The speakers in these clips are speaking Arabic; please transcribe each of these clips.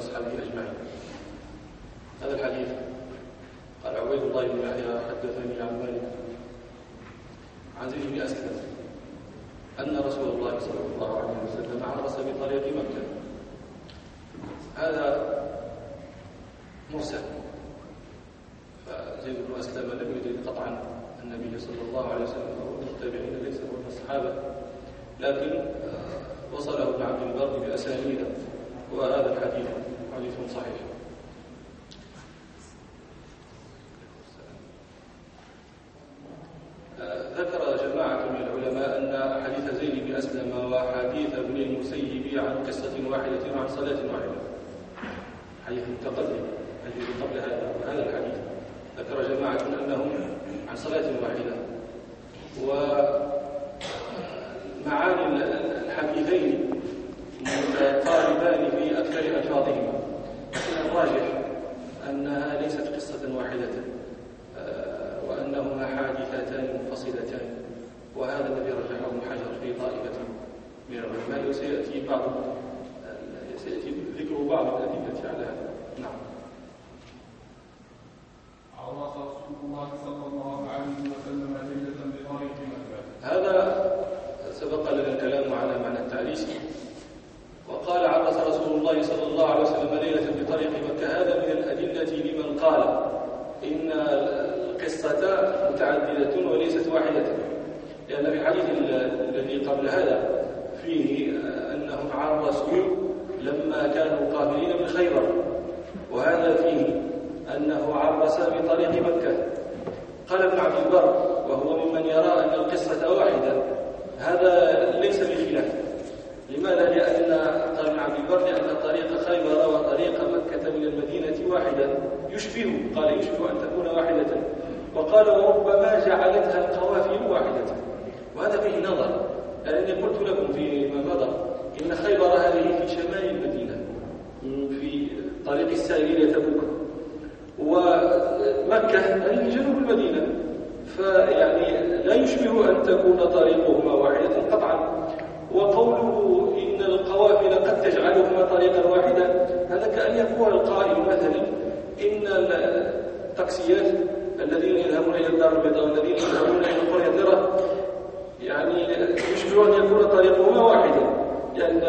آله وأصحابه أجمعين. هذا الحديث قال عبيد الله بن يحيى حدثني عن مالك عن زيد بن أسلم أن رسول الله صلى الله عليه وسلم عرس بطريق مكة. هذا مرسل. فزيد بن أسلم لم يدرك قطعا النبي صلى الله عليه وسلم أو التابعين ليس هو من الصحابة. لكن آه، وصله ابن عبد البر بأسانيد. وهذا الحديث حديث صحيح. آه، ذكر جماعة من العلماء أن حديث زيد بن أسلم وحديث ابن المسيب عن قصة واحدة وعن صلاة واحدة حديث متقدم حديث قبل هذا وهذا الحديث ذكر جماعة أنهم عن صلاة واحدة ومعاني الحديثين متقاربان في أكثر ألفاظهما لكن الراجح أنها ليست قصة واحدة آه، وأنهما حادثتان منفصلتان وهذا الذي رجحه ابن حجر في طائفة من العلماء وسيأتي بعض سيأتي ذكر بعض الأدلة على هذا نعم عرس رسول الله صلى الله عليه وسلم ليلة بطريق مكة هذا سبق لنا الكلام على معنى التعريس وقال عرس رسول الله صلى الله عليه وسلم ليلة بطريق مكة هذا من الأدلة لمن قال إن القصة متعددة وليست واحدة. لأن في الحديث الذي قبل هذا فيه أنهم عرسوا لما كانوا قابلين من خيبر. وهذا فيه أنه عرس بطريق مكة. قال ابن عبد البر وهو ممن يرى أن القصة واحدة هذا ليس بخلاف. لماذا؟ لأن قال ابن عبد البر لأن طريق خيبر وطريق مكة من المدينة واحدة يشبه قال يشبه أن تكون واحدة. وقال وربما جعلتها القوافل واحدة. وهذا فيه نظر. لأني قلت لكم فيما مضى إن خيبر هذه في شمال المدينة في طريق السائر إلى تبوك ومكة هذه جنوب المدينة. فيعني لا يشبه أن تكون طريقهما واحدة قطعا. وقوله إن القوافل قد تجعلهما طريقا واحدا هذا كأن يقول القائل مثلا. إن التاكسيات الذين يذهبون إلى الدار البيضاء والذين يذهبون إلى القرية ترى يعني يشبه أن يكون طريقهما واحدا لأن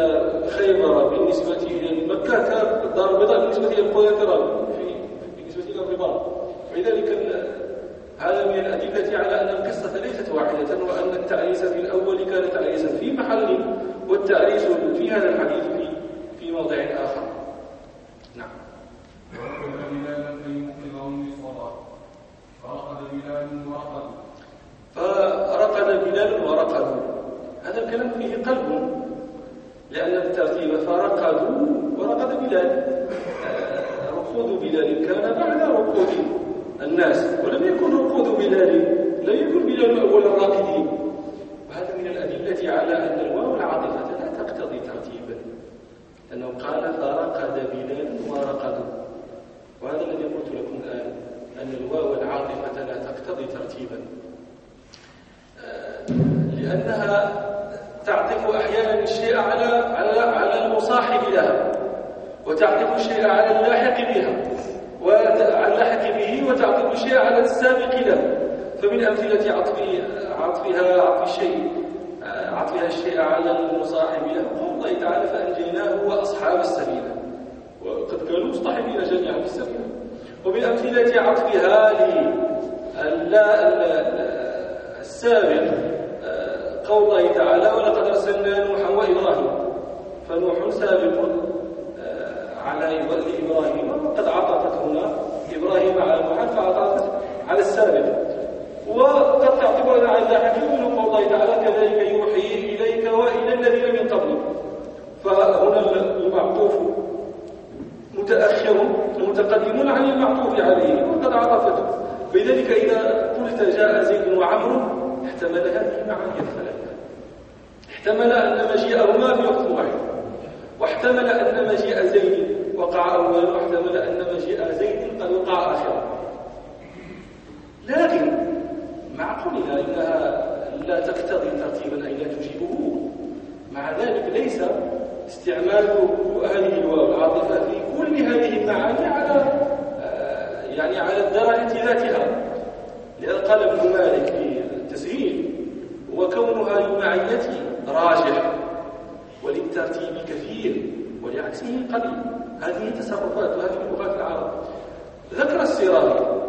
خيبر بالنسبة إلى مكة كالدار البيضاء بالنسبة إلى ترى في بالنسبة إلى الرباط. ولذلك هذا من الأدلة على أن القصة ليست واحدة وأن التعريس في الأول كان تعريسا في محل والتعريس في هذا الحديث في موضع آخر. وركب بلالا أن يوقظهم للصلاة فرقد بلال ورقد فرقد بلال ورقد هذا الكلام فيه قلب. لأن الترتيب فرقدوا ورقد بلال. ركود بلال كان بعد ركود الناس. ولم يكن ركود بلال. لم يكن بلال أول الراكدين وهذا من الأدلة على أن الواو العاطفة لا تقتضي ترتيبا. لأنه قال فرقد بلال ورقدوا وهذا الذي قلت لكم الآن أن الواو العاطفة لا تقتضي ترتيبا. آه، لأنها تعطف أحيانا الشيء على على على المصاحب لها وتعطف الشيء على اللاحق بها وعلى اللاحق به وتعطف الشيء على السابق له. فمن أمثلة عطف عطفها عطف الشيء عطفها الشيء على المصاحب له. قول الله تعالى فأنجيناه وأصحاب السفينة وقد كانوا مصطحبين جميعا في السفينة ومن أمثلة عطفها السابق الله تعالى ولقد أرسلنا نوحا وإبراهيم فنوح سابق آه، على إبراهيم. وقد عطفت هنا إبراهيم على نوح فعطفت على السابق. وقد على اللاحقين من قول الله تعالى كذلك يوحي إليك وإلى الذين من قبلك فهنا المعطوف متأخر متقدم عن المعطوف عليه وقد عرفته فلذلك إذا قلت جاء زيد وعمر احتمل هذه المعاني الثلاثة. احتمل أن مجيئهما في وقت واحد. واحتمل أن مجيء زيد وقع أولا واحتمل أن مجيء زيد قد وقع آخرا لكن مع قولنا إنها لا تقتضي ترتيبا أي لا تجيبه. مع ذلك ليس استعمال هذه الواو العاطفة في كل هذه المعاني على آه، يعني على الدرجة ذاتها. لأن قال ابن مالك في التسهيل وكونها للمعية راجح وللترتيب كثير ولعكسه قليل. هذه تصرفات وهذه لغات العرب. ذكر السيرابي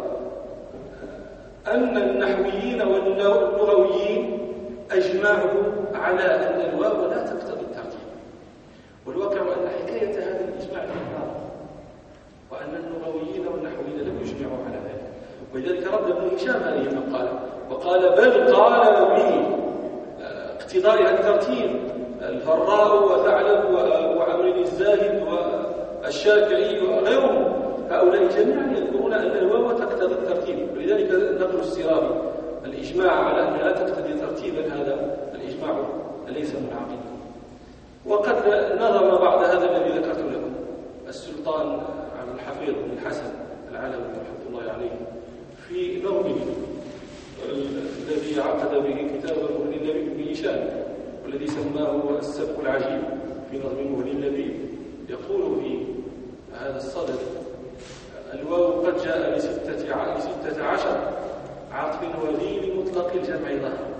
أن النحويين واللغويين أجمعوا على أن الواو لا والواقع أن حكاية هذا الإجماع في وأن اللغويين والنحويين لم يجمعوا على ذلك. ولذلك رد ابن هشام هذه المقالة وقال بل قال به اقتضاء الترتيب الفراء وثعلب وعمر الزاهد والشافعي وغيرهم. هؤلاء جميعا يذكرون أن الواو تقتضي الترتيب. ولذلك نقل السرابي الإجماع على أنها لا تقتضي ترتيبا هذا الإجماع ليس منعقدا. وقد نظم بعد هذا الذي ذكرت لكم السلطان عبد الحفيظ بن الحسن العلوي رحمة الله عليه في نظمه الذي عقد به كتاب مهن النبي بن هشام والذي سماه السبق العجيب في نظم مهن النبي يقول في هذا الصدد الواو قد جاء لستة, عشر عطف وذي لمطلق الجمع ظهر.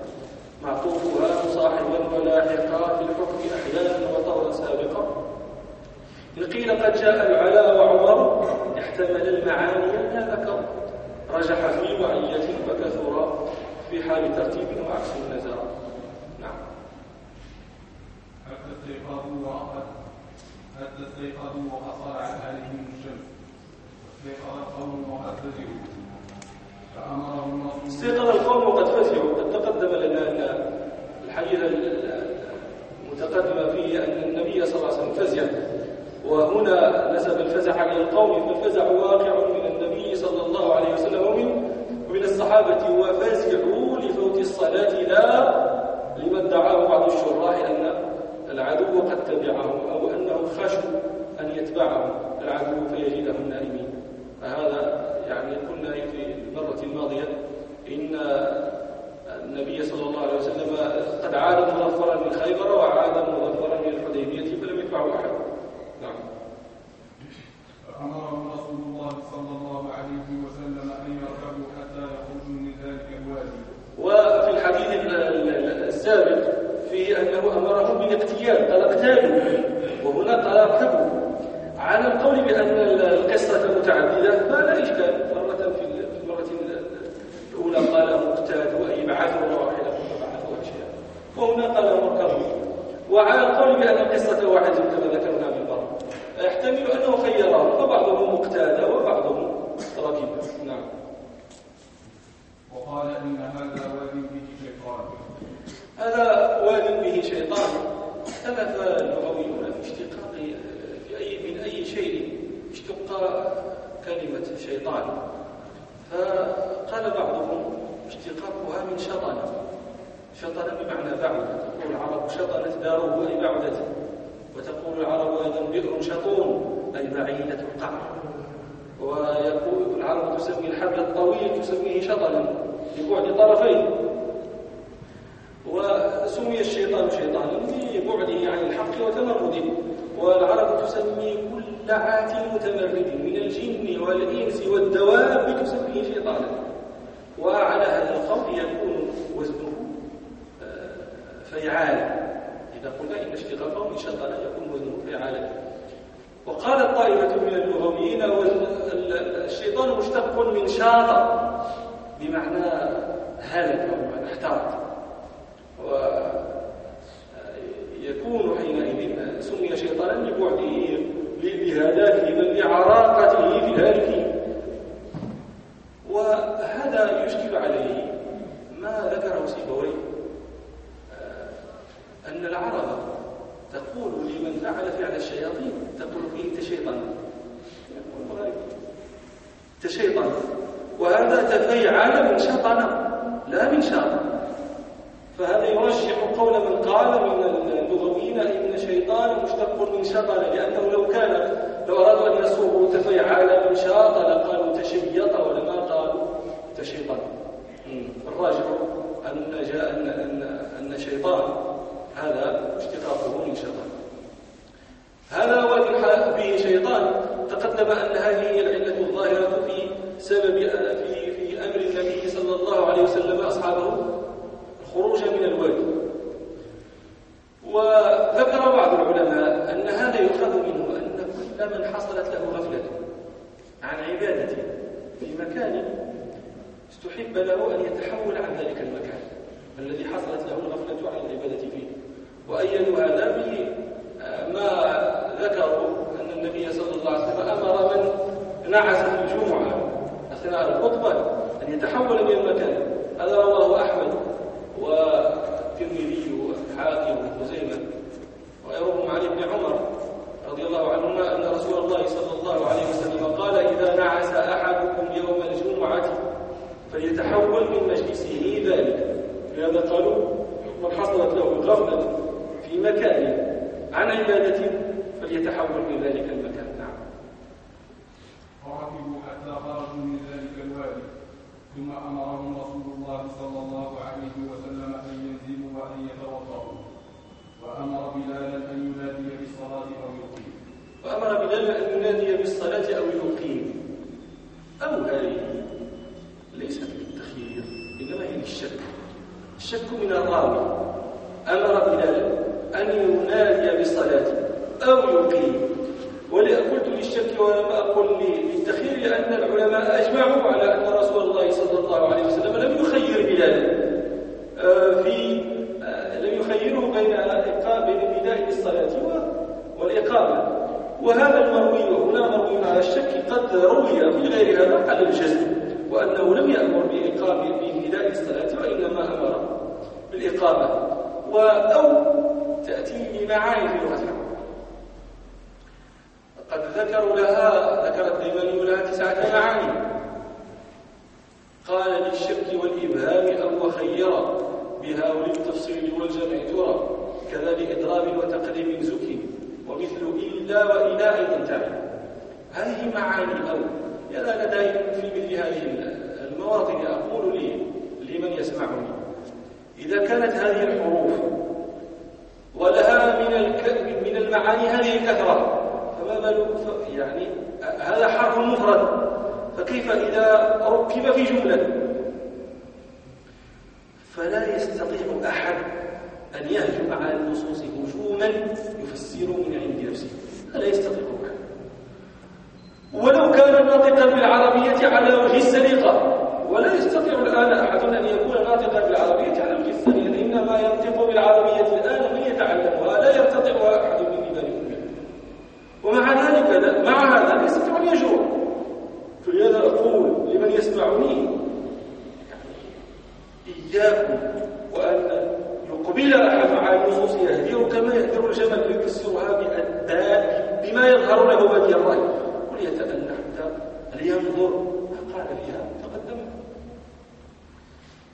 معطوفها مصاحبا ولاحقا في الحكم أحيانا وطورا سابقا. إن قيل قد جاء العلا وعمر احتمل المعاني ما ذكر. رجح في معية فكثر في حال ترتيب وعكس النزاع. نعم. حتى استيقظوا وأخذ حتى استيقظوا وأصل عن عليهم الشمس. استيقظ فزعوا فأمرهم استيقظ القوم وقد فزعوا. قد تقدم لنا أن الحديث المتقدم فيه أن النبي صلى الله عليه وسلم فزع. وهنا نسب الفزع على القوم فالفزع واقع من النبي صلى الله عليه وسلم ومن من الصحابة. وفزعوا لفوت الصلاة لا لما ادعاه بعض الشراح أن العدو قد تبعهم أو أنه خشوا أن يتبعهم. العدو فيجدهم نائمين. فهذا يعني قلنا في المرة الماضية إن النبي صلى الله عليه وسلم قد عاد مظفرا من خيبر وعاد مظفرا من الحديبية فلم يدفعه أحد. نعم. فأمرهم رسول الله صلى الله عليه وسلم أن يركبوا حتى يخرجوا من ذلك الوادي وفي الحديث السابق فيه أنه أمرهم بالاقتيال قال اقتالوا وهنا قال أركبوا. على القول بأن القصة متعددة فلا إشكال مرة في المرة الأولى قال مقتاد أي بعثوا راحلة فبعثوا أشياء وهنا قال اركبوا وعلى القول بأن القصة واحدة كما ذكرنا بالبر يحتمل أنه خيرهم فبعضهم مقتاد وبعضهم ركب نعم. وقال إن هذا واد به شيطان. هذا واد به شيطان. اختلف اللغويون في اشتقاق في أي من أي شيء اشتق كلمة شيطان. فقال بعضهم اشتقاقها من شطن شطن بمعنى بعد تقول العرب شطنت داره أي بعدت. وتقول العرب أيضا بئر شطون أي بعيدة القعر. ويقول العرب تسمي الحبل الطويل تسميه شطنا لبعد طرفين. وسمي الشيطان شيطانا لبعده عن الحق وتمرده. والعرب تسمي كل عات متمرد من الجن والإنس والدواب تسميه شيطانا. وعلى هذا القول يكون وزنه فيعال إذا قلنا إن اشتقاقه من شطنا يكون وزنه فيعالا وقال طائفة من اللغويين الشيطان مشتق من شاط بمعنى هلك بمعنى احترق ويكون حينئذ سمي شيطانا لبعده لهلاكه بل لعراقته في وهذا يشكل عليه ما ذكره سيبويه. أن العرب تقول لمن فعل فعل الشياطين تقول فيه انت شيطان انت شيطان وهذا تفيعل من شطن لا من شاطن فهذا يرشح قول من قال من اللغويين إن الشيطان مشتق من شطن لأنه لو كان لو أرادوا أن يصوغوا تفيعل من شاط لقالوا تشيط ولما قالوا تشيطا. الراجح أن جاء أن أن أن الشيطان هذا اشتقاقه من شيطان. هذا هو به شيطان. تقدم أن هذه هي العلة الظاهرة في سبب في في أمر النبي صلى الله عليه وسلم أصحابه الخروج من الوادي وذكر بعض العلماء أن هذا يؤخذ منه أن كل من حصلت له غفلة عن عبادته في مكان استحب له أن يتحول عن ذلك المكان. الذي حصلت له الغفلة عن العبادة فيه. وأيدوا هذا بما ذكروا أن النبي صلى الله عليه وسلم أمر من نعس في الجمعة أثناء الخطبة أن يتحول من المكان. هذا رواه أحمد والترمذي والحاكم وخزيمة ويروهم عن ابن عمر رضي الله عنهما أن رسول الله صلى الله عليه وسلم قال إذا نعس أحدكم يوم الجمعة فليتحول من مجلسه ذلك لهذا قالوا من حصلت له الغفلة في مكان عن عبادة فليتحول في ذلك المكان. نعم. فركبوا حتى خرجوا من ذلك الوادي ثم أمرهم رسول الله صلى الله عليه وسلم أن ينزلوا وأن يتوضأوا وأمر بلالا أن ينادي بالصلاة أو يقيم وأمر بلالا أن ينادي بالصلاة أو يقيم أو هذه ليست بالتخيير إنما هي للشك الشك من الراوي أمر بلالا أن ينادي بالصلاة أو يقيم قلت للشك ولم أقل للتخيير لأن العلماء أجمعوا على أن رسول الله صلى الله عليه وسلم لم يخير بلال آه، في آه، لم يخيره بين بين النداء بالصلاة والإقامة وهذا المروي هنا مروي على الشك قد روي في غير هذا على الجزم وأنه لم يأمر بإقامة بنداء الصلاة وإنما أمر بالإقامة أو تأتي بمعاني في اللغة العربية قد ذكروا لها ذكر الديماني لها تسعة معاني قال للشرك والإبهام أو وخيرا بها وللتفصيل والجمع ترى كذا لإضراب وتقديم زكي ومثل إلا وإلى أيضا تعالى هذه معاني أو أنا دائما في مثل هذه المواطن أقول لي لمن يسمعني إذا كانت هذه الحروف ولها من من المعاني هذه الكثرة فما بال يعني هذا حرف مفرد فكيف إذا ركب في جملة فلا يستطيع أحد أن يهجم على النصوص هجوما يفسر من عند نفسه لا يستطيع أحد ولو كان ناطقا بالعربية على وجه السليقة. ولا يستطيع الآن أحد أن يكون ناطقا بالعربية على وجه السليقة. إنما ينطق بالعربية الآن من يتعلمها لا يرتطئها أحد من ذلك ومع ذلك مع هذا لا يستطيع أن يجور فلهذا أقول لمن يسمعني؟ إياكم وأن يقبل أحد على النصوص يهدر كما يهدر الجمل يكسرها بما يظهر له بدي الرأي حتى لينظر قال فيها تقدم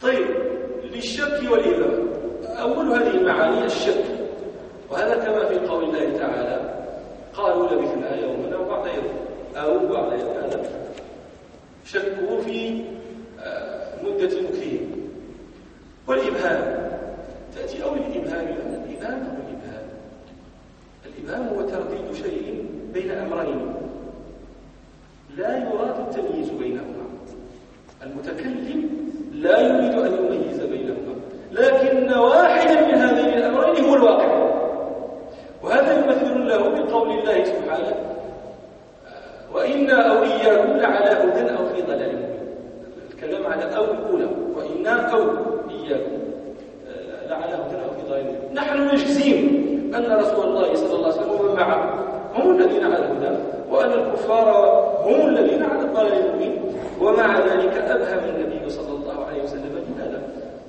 طيب للشك والإبهام أول هذه المعاني الشك وهذا كما في قول الله تعالى قالوا لبثنا يوما أو بعد يوم أو بعد يوم هذا شكوا في آه، مدة مكثهم والإبهام تأتي أو الإبهام الإبهام أو الإبهام الإبهام هو ترديد شيء بين أمرين لا يراد التمييز بينهما المتكلم لا يريد أن يميز بينهما لكن واحدا من هذين الأمرين هو الواقع وهذا يمثل له بقول الله سبحانه وإنا أو إياكم لعلى هدى أو في ضلال مبين الكلام على أو الأولى وإنا أو إياكم لعلى هدى أو في ضلال مبين نحن نجزم أن رسول الله صلى الله عليه وسلم ومن معه هم الذين على الهدى وأن الكفار هم الذين على الضلال المبين ومع ذلك أبهم النبي صلى الله عليه وسلم لماذا؟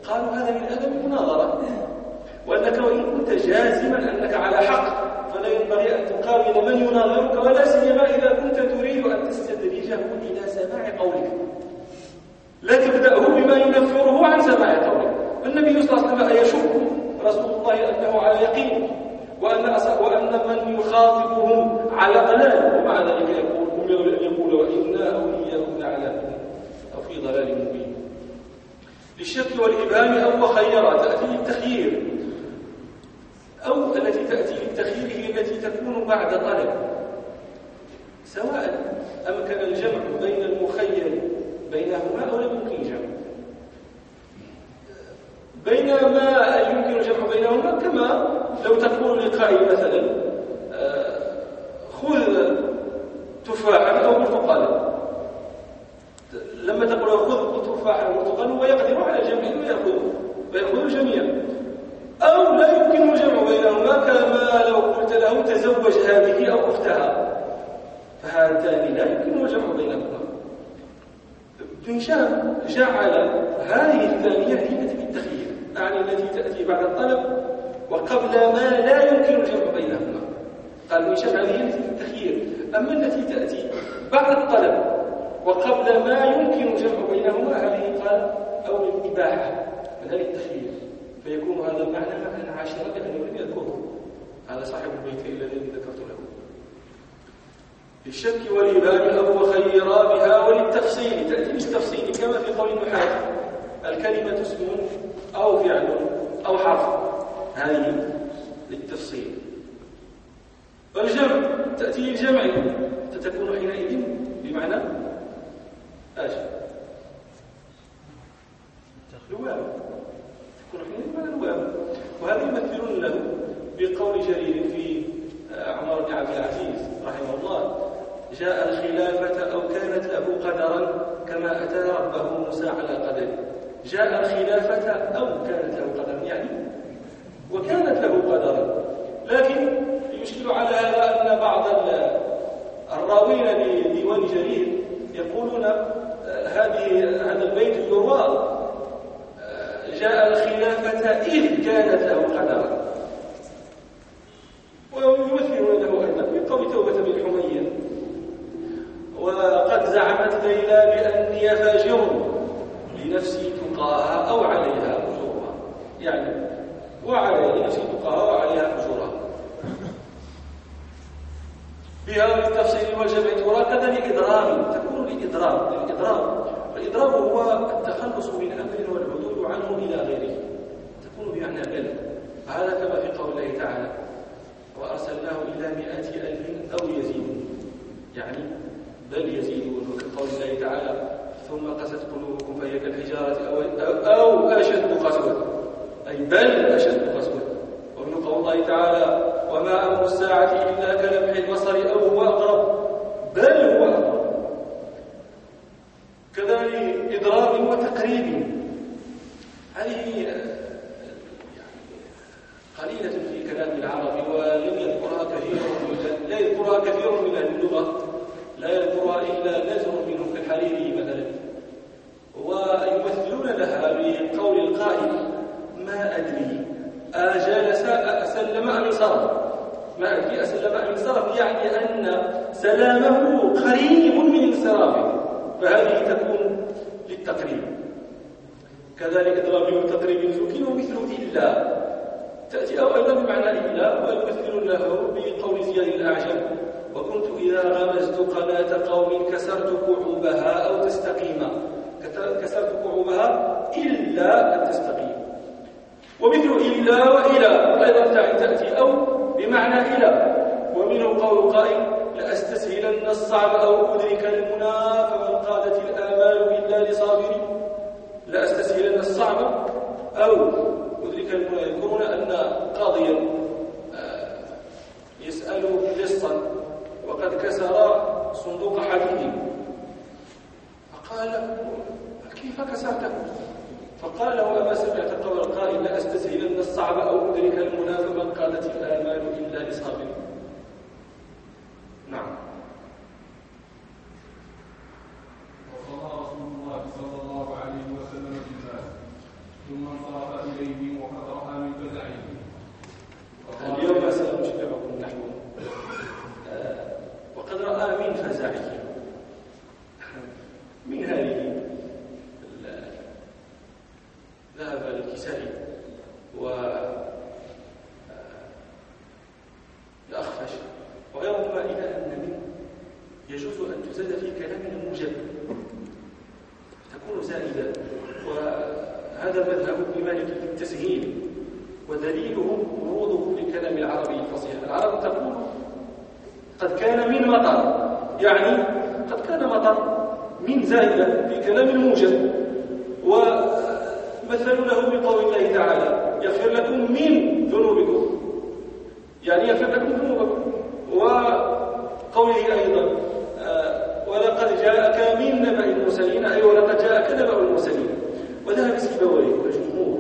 قالوا هذا من أدب المناظرة وأنك وإن كنت جازما أنك على حق فلا ينبغي أن تقابل من يناظرك ولا سيما إذا كنت تريد أن تستدرجه إلى سماع قولك لا تبدأه بما ينفره عن سماع قولك النبي صلى الله عليه وسلم يشك رسول الله أنه على يقين وأن, وأن من يخاطبهم على ضلال ومع ذلك يقول أمر أن يقول وإنا أو إياكم لعلى أو في ضلال مبين. للشك والإبهام أو خيرات تأتي للتخيير. أو التي تأتي للتخيير هي التي تكون بعد طلب. سواء أمكن الجمع بين المخير بينهما أو لم يمكن الجمع. بينما يمكن الجمع بينهما كما لو تقول لقائل مثلا آه، خذ تفاحا أو برتقالا. لما تقول خذ تفاحا أو برتقالا هو يقدر على جمعه ويأخذ ويأخذ الجميع أو لا يمكن الجمع بينهما كما لو قلت له تزوج هذه أو أختها. فهذان لا يمكن الجمع بينهما. ابن جعل هذه الثانية هي يعني التي تأتي بعد الطلب وقبل ما لا يمكن الجمع بينهما. قال هشام هذه التي بالتخيير أما التي تأتي بعد الطلب وقبل ما يمكن الجمع بينهما هذه قال أو للإباحة هذا التخيير فيكون هذا المعنى معنى عاشرا لأنه لم يذكره هذا صاحب البيت الذي ذكرت له. للشك والإبهام أو خيرا بها وللتفصيل. تأتي بالتفصيل كما في قول النحاة الكلمة اسم أو فعل أو حرف. هذه للتفصيل. والجمع تأتي للجمع. فتكون حينئذ بمعنى إيش لوام تكون حينئذ بمعنى لوام وهذا يمثلون له بقول جرير في عمر بن عبد العزيز رحمه الله. جاء الخلافة أو كانت له قدرا كما أتى ربه موسى على قدره. جاء الخلافة أو كانت له قدرا يعني وكانت له قدرا لكن يشكل على هذا أن بعض الراوين لديوان جرير يقولون آه، هذه هذا البيت يروى آه، جاء الخلافة إذ كانت له قدرا ويمثلون له أيضا بقول توبة بن حمير وقد زعمت ليلى بأني فاجر لنفسي تقاها أو عليها أجورها يعني وعلي لنفسي تقاها وعليها أجورها بها التفصيل والجمع ترى كذا لإضرام تكون لإضرام للإضرام الإضرام هو التخلص من أمر والعدول عنه إلى غيره تكون بمعنى بل هذا كما في قول الله تعالى وأرسلناه إلى مئة ألف أو يزيدون يعني بل يزيدون وكقول الله تعالى ثم قست قلوبكم فهي كالحجارة أو, أو أشد قسوة أي بل أشد قسوة ومن قول الله تعالى وما أمر الساعة إلا كلمح البصر أو هو أقرب بل هو أقرب كذلك إضراب وتقريب هذه قليلة في كلام العرب ولم يذكرها كثير من لا يذكرها كثير من أهل اللغة لا يذكرها إلا نزر منهم كالحريري مثلا ويمثلون لها بقول القائل ما أدري أجلس أسلم أم انصرف ما أدري أسلم أم انصرف يعني أن سلامه قريب من انصرافه فهذه تكون للتقريب كذلك ضرب التقريب الزكي ومثل إلا بمعنى إلا ويمثل له بقول زياد الأعجم. وكنت إذا غمزت قناة قوم كسرت كعوبها أو تستقيم. كسرت كعوبها إلا أن تستقيم. ومثل إلا وإلى. أيضا تأتي أو بمعنى إلى. ومنه قول قائل لأستسهلن الصعب أو أدرك المنى فمن قادت الآمال إلا لصابر لأستسهلن الصعب أو المنى يذكرون أن قاضيا آه، يسأل لصا وقد كسر صندوق حديد فقال كيف كسرته؟ فقال له أما سمعت قول القائل لأستسهلن الصعب أو أدرك المنى فمن قالت الآمال إلا لصابر نعم وصلى رسول الله صلى الله عليه وسلم بالناس ثم انصرف إليهم وقد رأى من فزعهم اليوم سنشبعكم نحو آه، وقد رأى من فزعهم من هذه ذهب للكسائي و الأخفش وغيرهما إلى أن من يجوز أن تزاد في كلام الموجب تكون زائدة وهذا مذهب ابن مالك في التسهيل ودليله وروده في الكلام العربي الفصيح العرب تقول قد كان من مطر يعني قد كان مطر من زائدة في كلام الموجب ومثلوا له بقول الله تعالى يغفر لكم من ذنوبكم يعني يغفر لكم ذنوبكم وقوله أيضا آه، ولقد جاءك من نبأ المرسلين أي ولقد جاءك نبأ المرسلين وذهب السيبويه والجمهور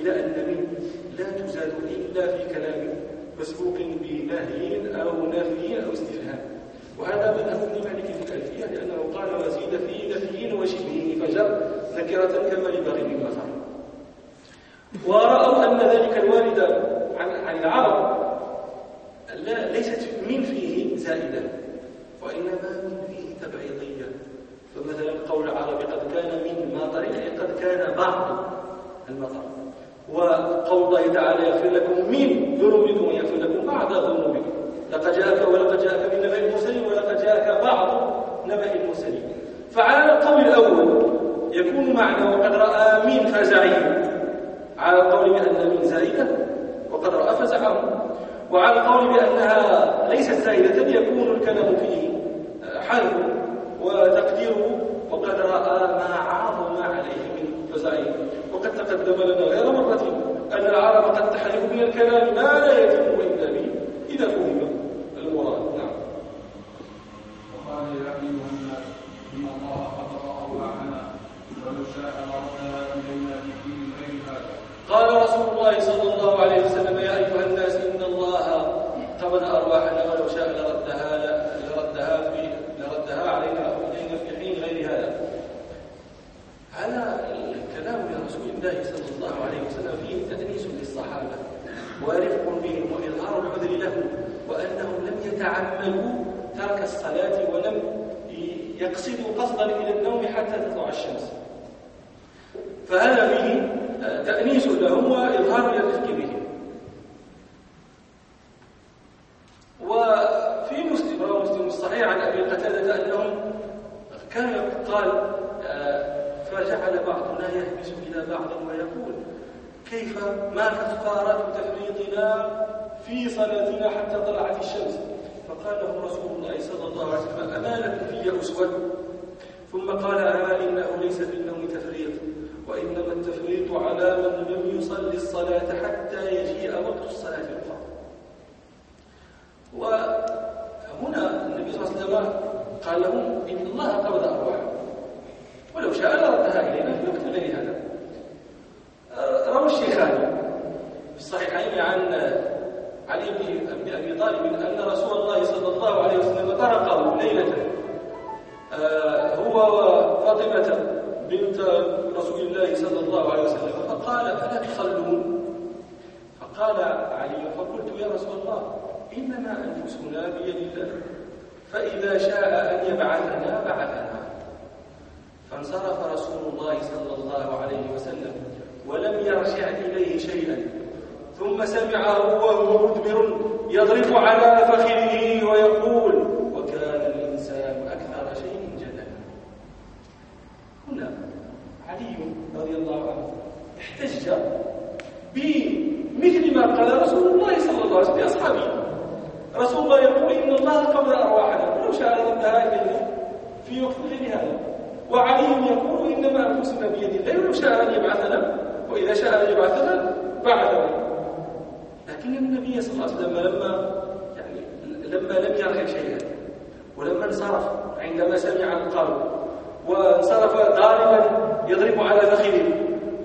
إلى أن من لا تزاد إلا في كلام مسبوق بنهي أو نفي أو استفهام. وهذا مذهب ابن مالك في الألفية لأنه قال وزيد في نفي وشبهه فجر نكرة كما لبغي من مثل ورأوا أن ذلك الوارد عن, عن العرب لا ليست من فيه زائدة وإنما من فيه تبعيضية. فمثلا قول العرب قد كان من مطر قد كان بعض المطر. وقول الله تعالى يغفر لكم من ذنوبكم ويغفر لكم بعض ذنوبكم. لقد جاءك ولقد جاءك من نبأ المرسلين ولقد جاءك بعض نبأ المرسلين. فعلى القول الأول يكون معنى وقد رأى من فزعه على القول بأن من زائدة وقد رأى فزعه. وعلى القول بأنها ليست زائدة يكون الكلام فيه حذف وتقديره وقد رأى ما عظم عليه من فزعه وقد تقدم لنا غير مرة أن العرب قد تحذف من الكلام ما لا يتم إلا به. إذا فهم المراد. نعم. وقال يا أيها الناس إن الله قد معنا ولو شاء لردها إلينا بدين غير هذا. قال رسول الله صلى الله عليه وسلم يا أيها الناس إن الله قبض أرواحنا ولو شاء لردها لردها في لردها علينا أو إلينا في حين غير هذا. هذا الكلام لرسول الله صلى الله عليه وسلم فيه تأنيس للصحابة ورفق بهم وإظهار العذر لهم وأنهم لم يتعمدوا ترك الصلاة ولم يقصدوا قصدا إلى النوم حتى تطلع الشمس. فهذا فيه تأنيس لهم وإظهار للرفق بهم. وفي مسلم رواه مسلم الصحيح عن أبي قتادة أنهم كان قال فجعل بعضنا يهمس إلى بعض ويقول كيف ما كفارة تفريطنا في صلاتنا حتى طلعت الشمس؟ فقال له رسول الله صلى الله عليه وسلم أما لكم في أسوة ثم قال أما إنه ليس في النوم تفريط وإنما التفريط على من لم يصلي الصلاة حتى يجيء وقت الصلاة الأخرى وهنا النبي صلى الله عليه وسلم قال لهم إن الله قبض أرواحكم. ولو شاء لردها إلينا في وقت غير هذا روى الشيخان في الصحيحين عن علي بن أبي طالب أن رسول الله صلى الله عليه وسلم طرقه ليلة آه، هو وفاطمة بنت رسول الله صلى الله عليه وسلم فقال ألا تصلون قال علي فقلت يا رسول الله إنما أنفسنا بيد الله فإذا شاء أن يبعثنا بعثنا فانصرف رسول الله صلى الله عليه وسلم ولم يرجع إليه شيئا ثم سمعه وهو مدبر يضرب على فخذه ويقول وكان الإنسان أكثر شيء جدلا هنا علي رضي الله عنه احتج بمثل ما قال رسول الله صلى الله عليه وسلم لأصحابه رسول الله يقول إن الله قبل أرواحنا ولو شاء لذهبها في وقت غير هذا وعلي يقول إنما أنفسنا بيد الله ولو شاء أن يبعثنا وإذا شاء أن يبعثنا بعثنا لكن النبي صلى الله عليه وسلم لما يعني لما لم يرحل شيئا ولما انصرف عندما سمع القول وانصرف ضاربا يضرب على فخذه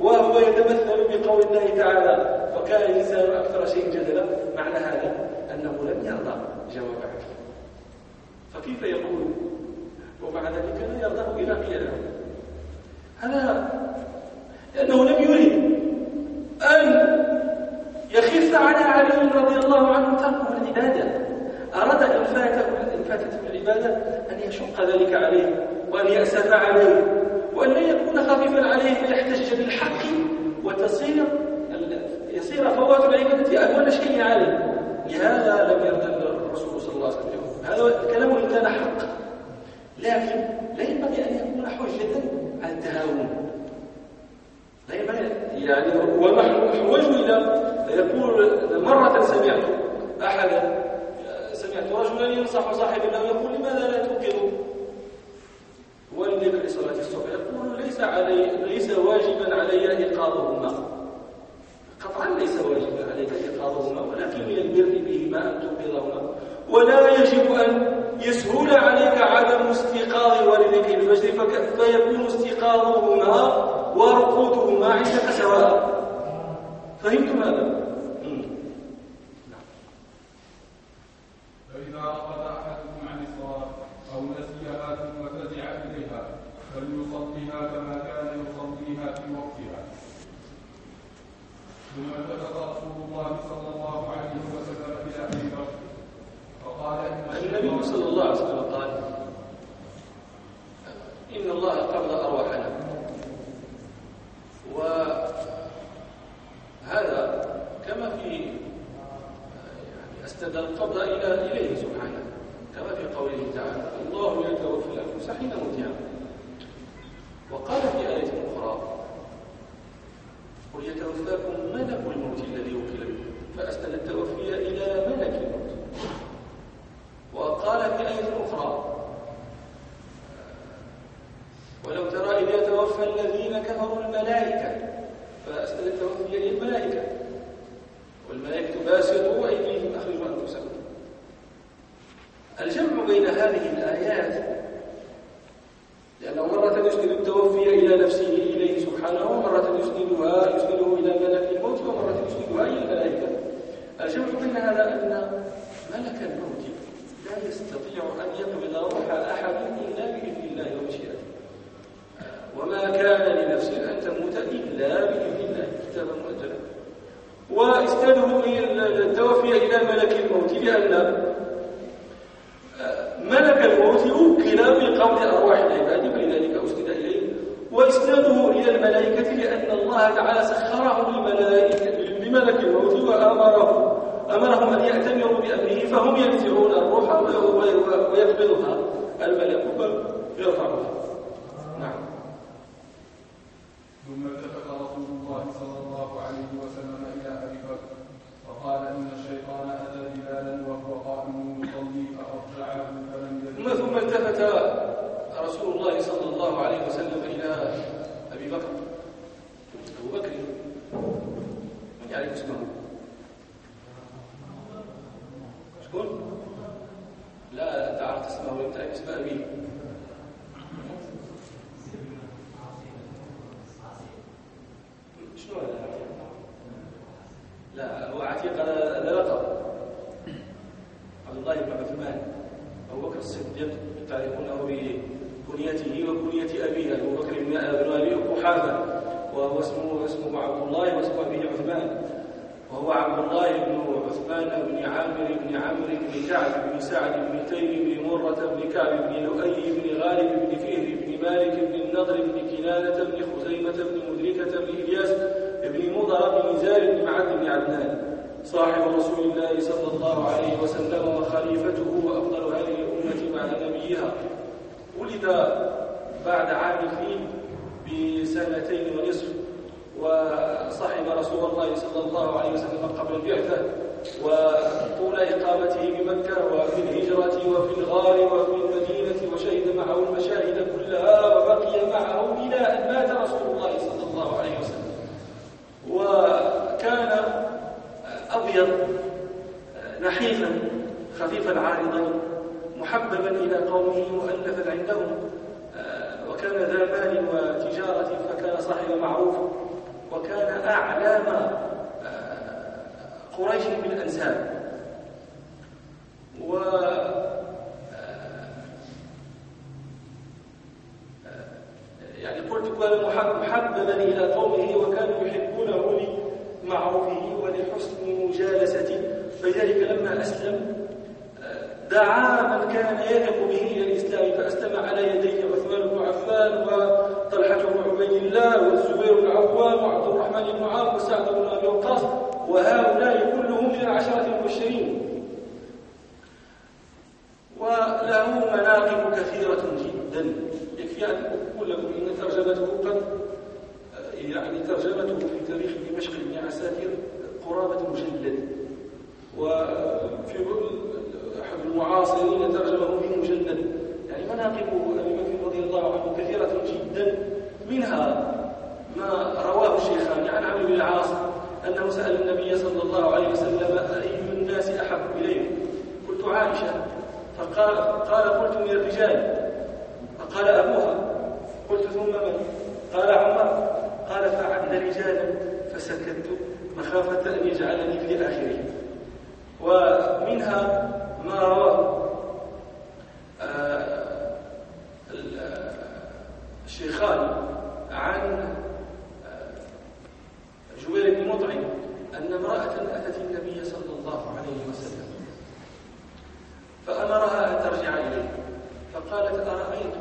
وهو يتمثل بقول الله تعالى وكان الإنسان أكثر شيء جدلا. معنى هذا أنه لم يرضى جواب عكس فكيف يقول؟ ومع ذلك لا يرضاه إلى قيامه. هذا لأنه لم يريد أن يخف على علي رضي الله عنه تركه العبادة أراد إن فاتته إن فاتته العبادة أن يشق ذلك عليه وأن يأسف عليه. وأن لا يكون خفيفا عليه فيحتج بالحق وتصير يصير فوات العبادة أهون شيء عليه. لهذا لم يرد الرسول صلى الله عليه وسلم. هذا الكلام إن كان حق لكن لا ينبغي أن يكون حجة على التهاون. لا ينبغي. يعني ومحوج إلى يقول مرة سمعت أحدا سمعت رجلا ينصح صاحب له يقول لماذا لا توقظ والدك لصلاة الصبح يقول ليس علي ليس واجبا علي إيقاظهما. قطعا ليس واجبا عليك إيقاظهما ولكن من البر بهما أن توقظهما ولا يجب أن يسهل عليك عدم استيقاظ والدك الفجر فيكون استيقاظهما ورقودهما عندك سواء فهمتم هذا أحدكم عن الصلاة أو نسيها ثم فزع إليها فليصليها كما كان يصليها في وقتها ثم التفت رسول الله صلى الله عليه وسلم إلى أبي بكر فقال النبي صلى الله عليه وسلم قال إن الله قبض أرواحنا وهذا كما في يعني أسند القبض إلى إليه سبحانه عتيق لقب عبد الله بن عثمان أبو بكر الصديق تعرفونه بكنيته وكنية أبيه أبو بكر بن أبي قحافة وهو اسمه اسمه عبد الله واسمه أبيه عثمان. وهو عبد الله بن عثمان بن عامر بن عمرو بن كعب بن سعد بن تيم بن مرة بن كعب بن لؤي بن غالب بن فهر بن مالك بن النضر بن كنانة بن خزيمة بن مدركة بن إلياس بن مضر بن زار بن معد بن عدنان. صاحب رسول الله صلى الله عليه وسلم وخليفته وأفضل هذه الأمة بعد نبيها. ولد بعد عام الفيل بسنتين ونصف وصحب رسول الله صلى الله عليه وسلم قبل البعثة وطول إقامته بمكة وفي الهجرة وفي الغار وفي المدينة وشهد معه المشاهد كلها وبقي معه إلى أن مات رسول الله صلى الله عليه وسلم وكان أبيض نحيفا خفيف العارضين محببا إلى قومه مؤلفا عندهم وكان ذا مال وتجارة فكان صاحب معروف وكان أعلام قريش بالأنساب. و يعني قلت كان محببا إلى قومه وكانوا يحبونه لمعروفه ولحسن مجالسته. فلذلك لما أسلم دعا من كان يثق به إلى الإسلام فأسلم على يديه عثمان بن عفان وطلحة بن عبيد الله والزبير بن العوام وعبد الرحمن بن عوف وسعد بن أبي وقاص وهؤلاء كلهم من العشرة المبشرين. وله مناقب كثيرة جدا. يكفي أن أقول لكم إن ترجمته قد يعني ترجمته في تاريخ دمشق بن عساكر قرابة مجلد. وفي أحد المعاصرين ترجمة في مجلد. يعني مناقب أبي بكر رضي الله عنه كثيرة جدا. منها ما رواه الشيخان عن عمرو بن العاص أنه سأل النبي صلى الله عليه وسلم أي الناس أحب إليه قلت عائشة. فقال قال قلت من الرجال. فقال أبوها. قلت ثم من؟ قال عمر. قال فعد رجالا فسكت مخافة أن يجعلني في آخره. ومنها ما رواه آه، الشيخان عن جبير بن مطعم أن امرأة أتت النبي صلى الله عليه وسلم فأمرها أن ترجع إليه. فقالت أرأيت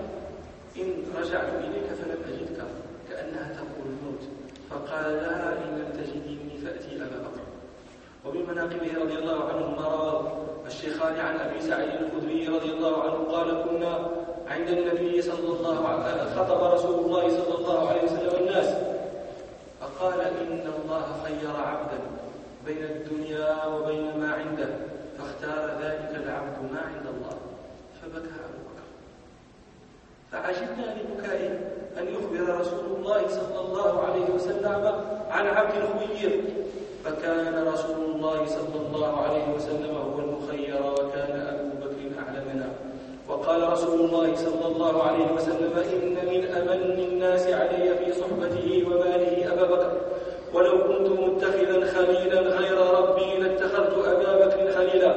إن رجعت إليك فلم أجدك؟ كأنها تقول فقال لها إن لم تجديني فأتي أبا بكر. ومن مناقبه رضي الله عنه ما رواه الشيخان عن أبي سعيد الخدري رضي الله عنه قال كنا عند النبي صلى الله عليه وسلم خطب رسول الله صلى الله عليه وسلم الناس. فقال إن الله خير عبدا بين الدنيا وبين ما عنده فاختار ذلك العبد ما عند الله فبكى أبو فعجبنا لبكائه أن يخبر رسول الله صلى الله عليه وسلم عن عبد خير فكان رسول الله صلى الله عليه وسلم هو المخير وكان أبو بكر أعلمنا وقال رسول الله صلى الله عليه وسلم إن من أمن الناس علي في صحبته وماله أبا بكر. ولو كنت متخذا خليلا غير ربي لاتخذت أبا بكر خليلا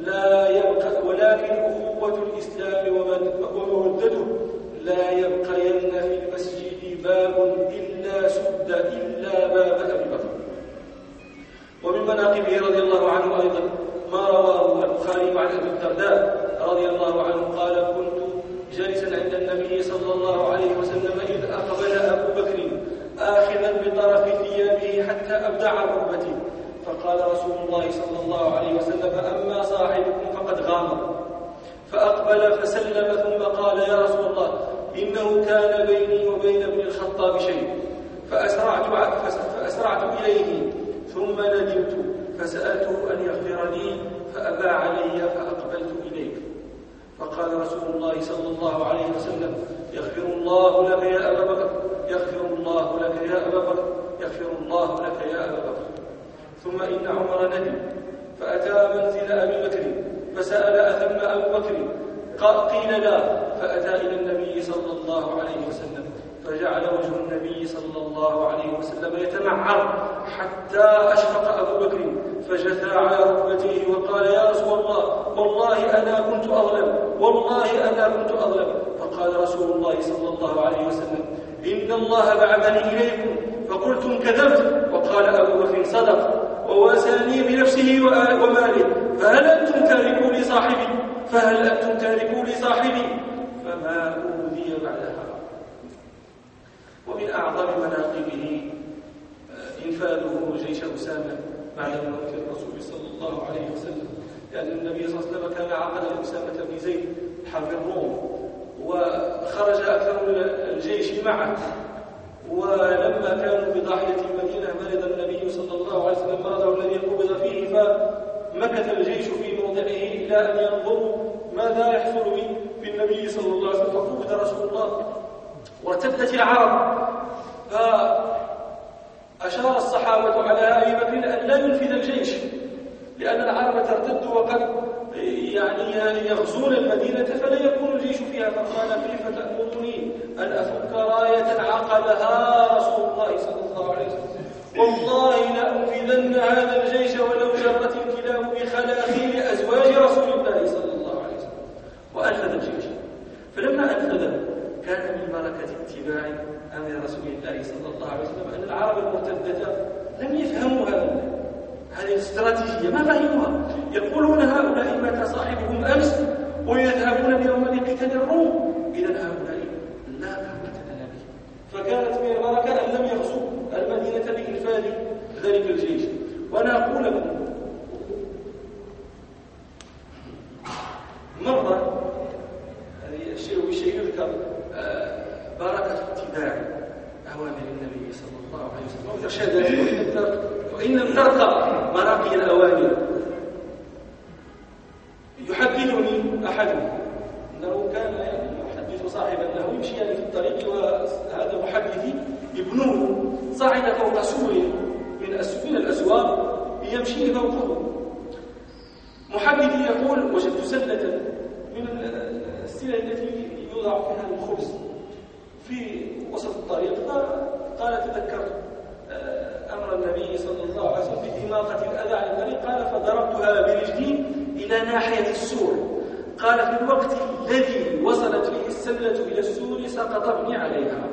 لا يبقى ولكن أخوة الإسلام ومودته لا يبقين في المسجد باب إلا سد إلا باب أبي بكر ومن مناقبه رضي الله عنه أيضا ما رواه البخاري عن أبي الدرداء رضي الله عنه قال كنت جالسا عند النبي صلى الله عليه وسلم إذ أقبل أبو بكر آخذا بطرف ثيابه حتى أبدع ركبتي فقال رسول الله صلى الله عليه وسلم أما صاحبكم فقد غامر فأقبل فسلم ثم قال يا رسول الله إنه كان بيني وبين ابن الخطاب شيء فأسرعت, فأسرعت إليه ثم ندمت فسألته أن يغفر لي فأبى علي فأقبلت إليك فقال رسول الله صلى الله عليه وسلم يغفر الله لك يا أبا بكر يغفر الله لك يا أبا بكر يغفر الله لك يا أبا بكر. ثم إن عمر ندم فأتى منزل أبي بكر فسأل أثم أبو بكر قيل لا فأتى إلى النبي صلى الله عليه وسلم. فجعل وجه النبي صلى الله عليه وسلم يتمعر حتى أشفق أبو بكر فجثى على ركبتيه وقال يا رسول الله والله أنا كنت أظلم والله أنا كنت أظلم. فقال رسول الله صلى الله عليه وسلم إن الله بعثني إليكم فقلتم كذبت. وقال أبو بكر صدق. وواساني بنفسه وماله فهل أنتم تاركوا لي صاحبي؟ فهل أنتم تاركوا لي صاحبي؟ فما أوذي بعدها. ومن أعظم مناقبه آه، إنفاذه جيش أسامة بعد موت الرسول صلى الله عليه وسلم. لأن النبي صلى الله عليه وسلم كان عقد أسامة بن زيد حرب الروم وخرج أكثر من الجيش معه. ولما كانوا بضاحية المدينة مرض النبي صلى الله عليه وسلم مرضه الذي قبض فيه فمكث الجيش في موضعه إلى أن ينظروا ماذا يحصل بالنبي صلى الله عليه وسلم. فقبض رسول الله. وارتدت العرب فأشار الصحابة على أبي بكر أن لا ينفذ الجيش لأن العرب ترتد وقد يعني يغزون المدينة فلا يكون الجيش فيها. فقال كيف تأمرني أن أفك راية عقبها رسول الله صلى الله عليه وسلم؟ والله لأنفذن هذا الجيش ولو جرت الكلاب بخلاخيل أزواج رسول الله صلى الله عليه وسلم. وأنفذ الجيش. فلما أنفذه كان من بركة اتباع أمر رسول الله صلى الله عليه وسلم أن العرب المرتدة لم يفهموا هذا هذه الاستراتيجية ما فهموها؟ يقولون هؤلاء مات صاحبهم أمس ويذهبون اليوم لقتال الروم. إذا هؤلاء لا قوة لنا به. فكانت من البركة أن لم يغزوا المدينة بإنفاذ ذلك الجيش. وأنا أقول لكم مرة هذه الشيء يذكر بركة اتباع أوامر النبي صلى الله عليه وسلم. وإرشاداته وإن لم ترقى مراقي الأوامر يحدثني أحد. أنه كان يحدث صاحبا له يمشيان في الطريق وهذا محدثي ابنه صعد فوق سور من من الأسواق يمشي فوقه. محدثي يقول وجدت سلة من السلة التي يوضع فيها الخبز في وسط الطريق. قال تذكرت أمر النبي صلى الله عليه وسلم بإماطة الأذى عن الطريق. قال فضربتها برجلي إلى ناحية السور. قال في الوقت الذي وصلت فيه السلة إلى السور سقط ابني عليها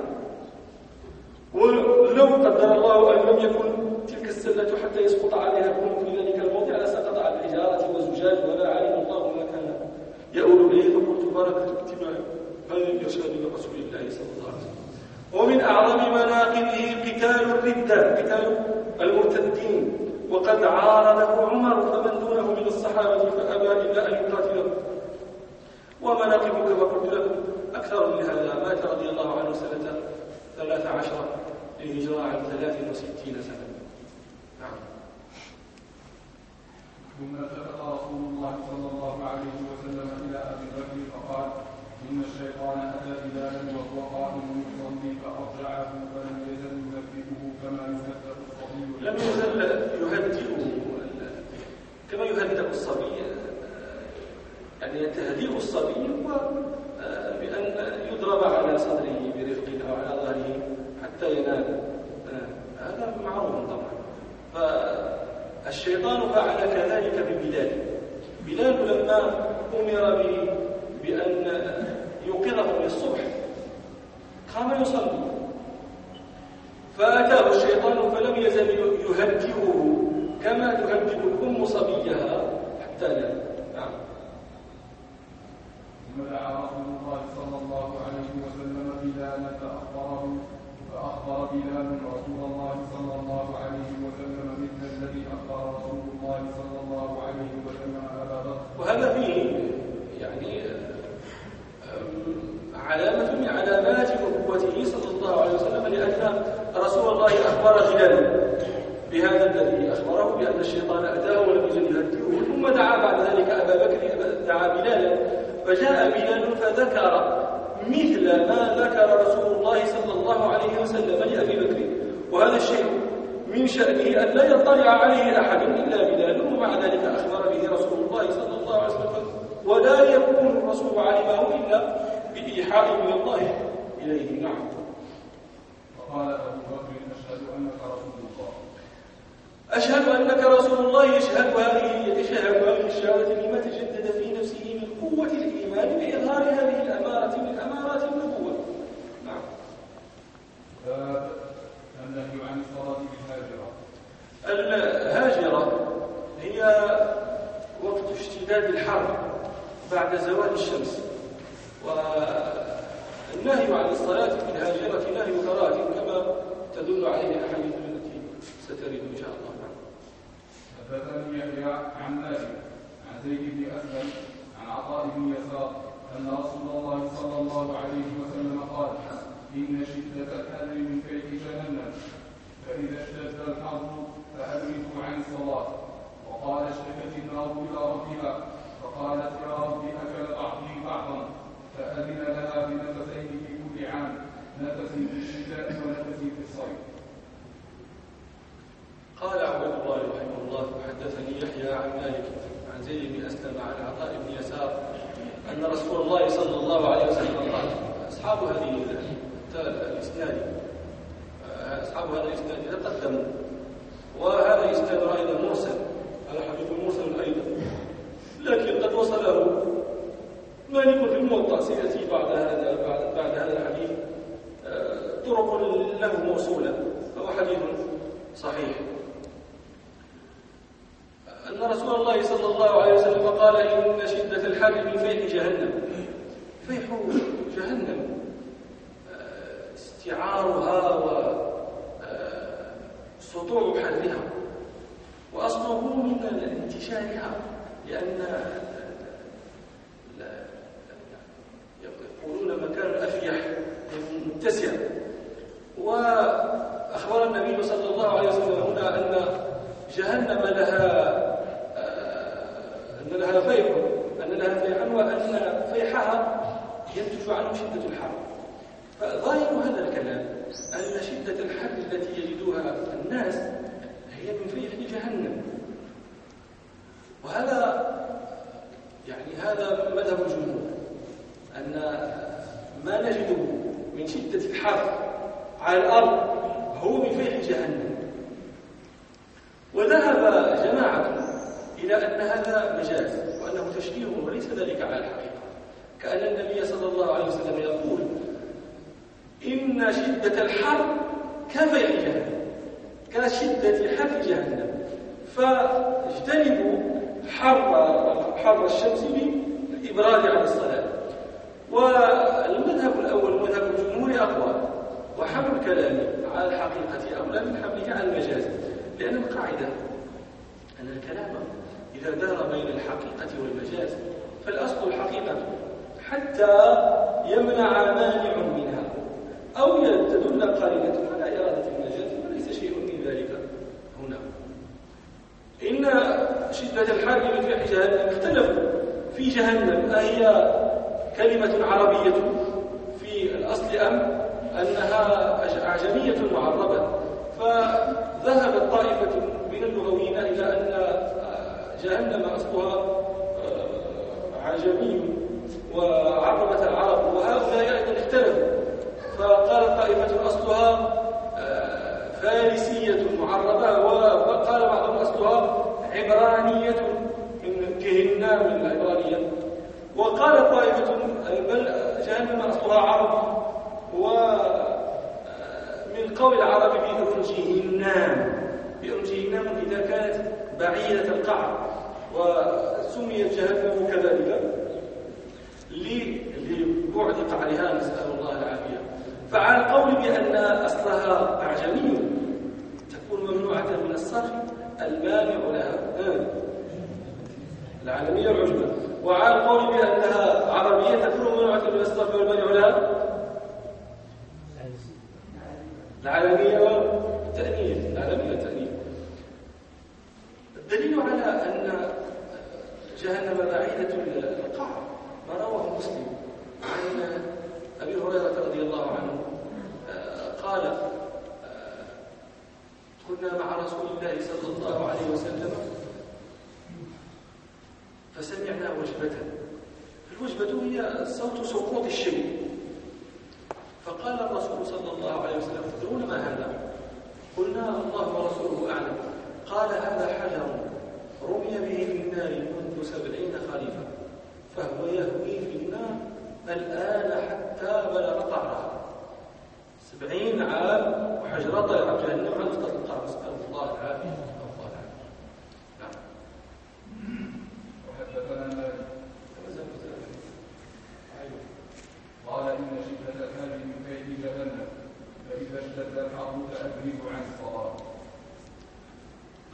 ولو قدر الله أن لم يكن تلك السلة حتى يسقط عليها ابنه في ذلك الموضع لسقط على الحجارة والزجاج ولا علم الله ما كان يؤول إليه فقلت بركة اتباع الإرشاد من رسول الله صلى الله عليه وسلم. ومن أعظم مناقبه قتال الردة قتال المرتدين. وقد عارضه عمر فمن دونه من الصحابة فأبى إلا أن يقاتله. ومناقبه كما قلت لكم أكثر من هذا مات رضي الله عنه سنة ثلاث عشر للهجرة عن ثلاث وستين سنة. نعم. ثم التفت رسول الله صلى الله عليه وسلم إلى أبي بكر فقال إن الشيطان أتى بلالا وهو قائم يصلي فأرجعه فلم يزل يهدئه كما يهدأ الصبي لم يزل يهدئه كما يهدأ الصبي. يعني تهدئ الصبي هو بأن يضرب على صدره برفق أو على ظهره حتى ينام هذا معروف طبعا. فالشيطان فعل كذلك ببلال. بلال لما أمر بأن يوقظه الصبح. قام يصلي. فأتاه الشيطان فلم يزل يهدئه كما تهدئ الأم صبيها حتى نام. نعم. دعا رسول الله صلى الله عليه وسلم بلالا فأخبره فأخبر بلال رسول الله صلى الله عليه وسلم مثل الذي أخبر رسول الله صلى الله عليه وسلم أبا بكر. وهذا فيه يعني علامة من علامات نبوته صلى الله عليه وسلم لأن رسول الله أخبر بلال بهذا الذي أخبره بأن الشيطان أتاه ولم يزل يهدئه ثم دعا بعد ذلك أبا بكر دعا بلالا. فجاء بلال فذكر مثل ما ذكر رسول الله صلى الله عليه وسلم لأبي بكر. وهذا الشيء من شأنه أن لا يطلع عليه أحد إلا بلال ومع ذلك أخبر به رسول الله صلى الله عليه وسلم. ولا يكون الرسول علمه إلا بإيحاء من الله إليه. نعم. فقال أبو بكر أشهد أنك رسول الله. أشهد أنك رسول الله. يشهد هذه يتشهد هذه الشهادة لما تجدد في نفسه من قوة الإيمان بإظهار هذه الأمارة من أمارات النبوة. نعم. النهي عن الصلاة بالهاجرة. الهاجرة هي وقت اشتداد الحر بعد زوال الشمس. والنهي عن الصلاة في الهاجرة نهي كراهة كما تدل عليه الأحاديث التي سترد إن شاء الله. حدثني يحيى عن مالك عن زيد بن أسلم عن عطاء بن يسار أن رسول الله صلى الله عليه وسلم قال إن شدة الحر من فيح جهنم فإذا اشتد الحر فابردوا عن الصلاة. وقال اشتكت النار إلى ربها فقالت يا رب أكل بعضي بعضا. فأذن لها بنفسين في كل عام نفس في الشتاء ونفس في الصيف. قال عبد الله رحمه الله حدثني يحيى عن مالك عن زيد بن أسلم عن عطاء بن يسار أن رسول الله صلى الله عليه وسلم قال أصحاب هذه الاسناد أصحاب هذا الاسناد تقدموا. وهذا الاسناد أيضا مرسل هذا حديث مرسل أيضا. لكن قد وصله مالك في الموطأ سيأتي بعد هذا بعد, بعد هذا الحديث آه، طرق له موصولة. فهو حديث صحيح. أن رسول الله صلى الله عليه وسلم قال إن شدة الحر من فيح جهنم. فيح جهنم. آه، استعارها وسطوع آه، حرها. وأصله من انتشارها لأن يقولون مكان أفيح متسع وأخبر النبي صلى الله عليه وسلم هنا أن جهنم لها أن لها فيح أن لها فيحا وأن فيحها ينتج عنه شدة الحر فظاهر هذا الكلام أن شدة الحر التي يجدها الناس هي من فيح جهنم وهذا يعني هذا مذهب الجمهور أن ما نجده من شدة الحر على الأرض هو من فيح جهنم وذهب جماعة إلى أن هذا مجاز وأنه تشبيه وليس ذلك على الحقيقة كأن النبي صلى الله عليه وسلم يقول إن شدة الحر كفيح جهنم كشدة حر جهنم فاجتنبوا حر حر الشمس بالإبراد عن الصلاة والمذهب الأول مذهب الجمهور أقوى وحمل الكلام على الحقيقة أولى من حمله على المجاز لأن القاعدة أن الكلام إذا دار بين الحقيقة والمجاز فالأصل الحقيقة حتى يمنع مانع منها أو تدل قرينة على إرادة المجاز وليس شيء من ذلك هنا. إن شدة الحر من فيح جهنم اختلفوا. في جهنم أهي كلمة عربية في الأصل أم؟ أنها أعجمية معربة. فذهبت طائفة من اللغويين إلى أن جهنم أصلها آه، عجمي وعربت العرب. وهؤلاء أيضا اختلفوا. فقال طائفة أصلها آه، فارسية معربة وقال بعضهم أصلها عبرانية من كهنام العبرانية. وقال طائفة بل جهنم أصلها عربي ومن قول العرب بئر جهنم. إذا كانت بعيدة القعر وسميت جهنم كذلك لبعد قعرها نسأل فعلى القول بأن أصلها أعجمي تكون ممنوعة من الصرف المانع لها. العالمية العجبة وعلى القول بأنها عربية تكون ممنوعة من الصرف والمانع لها؟ العالمية والتأنيث العالمية والتأنيث الدليل على أن جهنم بعيدة القعر ما رواه مسلم عن أبي هريرة رضي الله عنه آه، قال آه، كنا مع رسول الله صلى الله عليه وسلم فسمعنا وجبة. الوجبة هي صوت سقوط الشيء فقال الرسول صلى الله عليه وسلم تدرون ما هذا؟ قلنا الله ورسوله أعلم. قال هذا حجر رمي به في النار منذ سبعين خريفا فهو يهوي في النار الآن حتى حتى بلغ طهرها سبعين عام وحجرة طلع جهنم على فترة نسأل الله العافية الله العافية. نعم. وحدثنا مالك قال إن شدة الحال من كيد جهنم فإذا اشتد الحر فأبرد عن الصلاة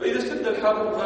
فإذا اشتد الحر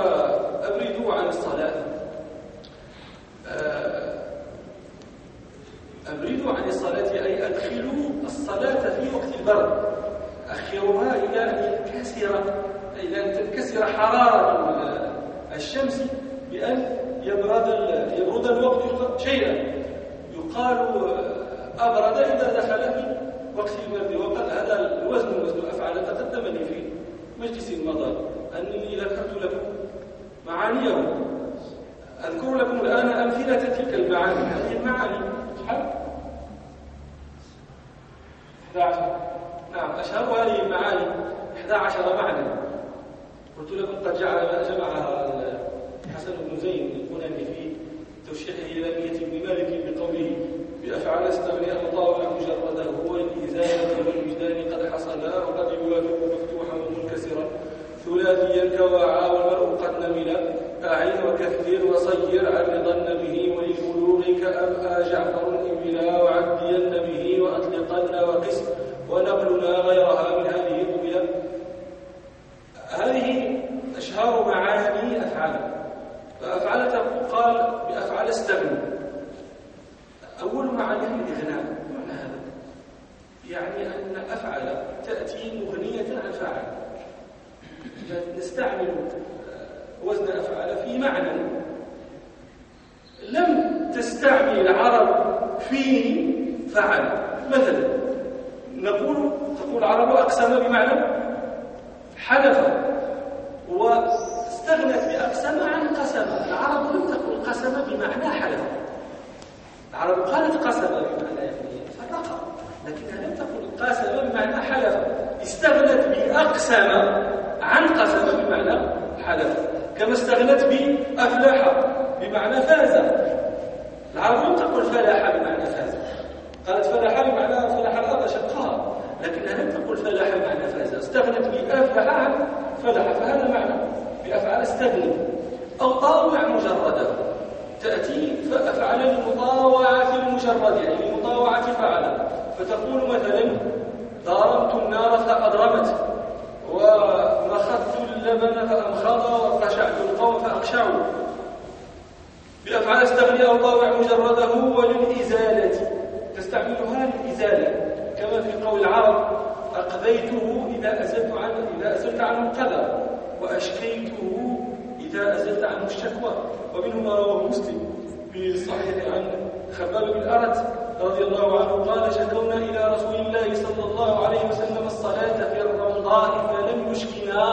نستعمل وزن أفعل في معنى. لم تستعمل العرب فيه فعل. مثلا نقول تقول العرب أقسم بمعنى حلف واستغنت بأقسم عن قسم. العرب لم تقل قسم بمعنى حلف. العرب قالت قسم بمعنى فرق لكنها لم تقل قسم بمعنى حلف. استغنت بأقسم عن قسم بمعنى حلف كما استغنت بأفلح بمعنى فاز. العرب تقل فلاح بمعنى فاز. قالت فلاح بمعنى فلاح الأرض شقها. لكنها لم تقل فلاح بمعنى فاز. استغنت بأفلح عن فلح فهذا معنى. بأفعال استغني. أو طاوع مجردا تأتي فأفعل المطاوعة المجرد يعني المطاوعة فعل. فتقول مثلا ضربت النار فأضرمت ومخذت اللبن فأمخض وقشعت القوم فأقشعوا بأفعال استغني طاوع مجرده وللإزالة تستعملها للإزالة. كما في قول العرب أقذيته إذا أزلت عنه إذا أزلت عنه القدر وأشكيته إذا أزلت عنه الشكوى. ومنه ما رواه مسلم في الصحيح عن خباب بن أرت رضي الله عنه قال شكونا إلى رسول الله صلى الله عليه وسلم الصلاة في الرمضاء فلم يشكنا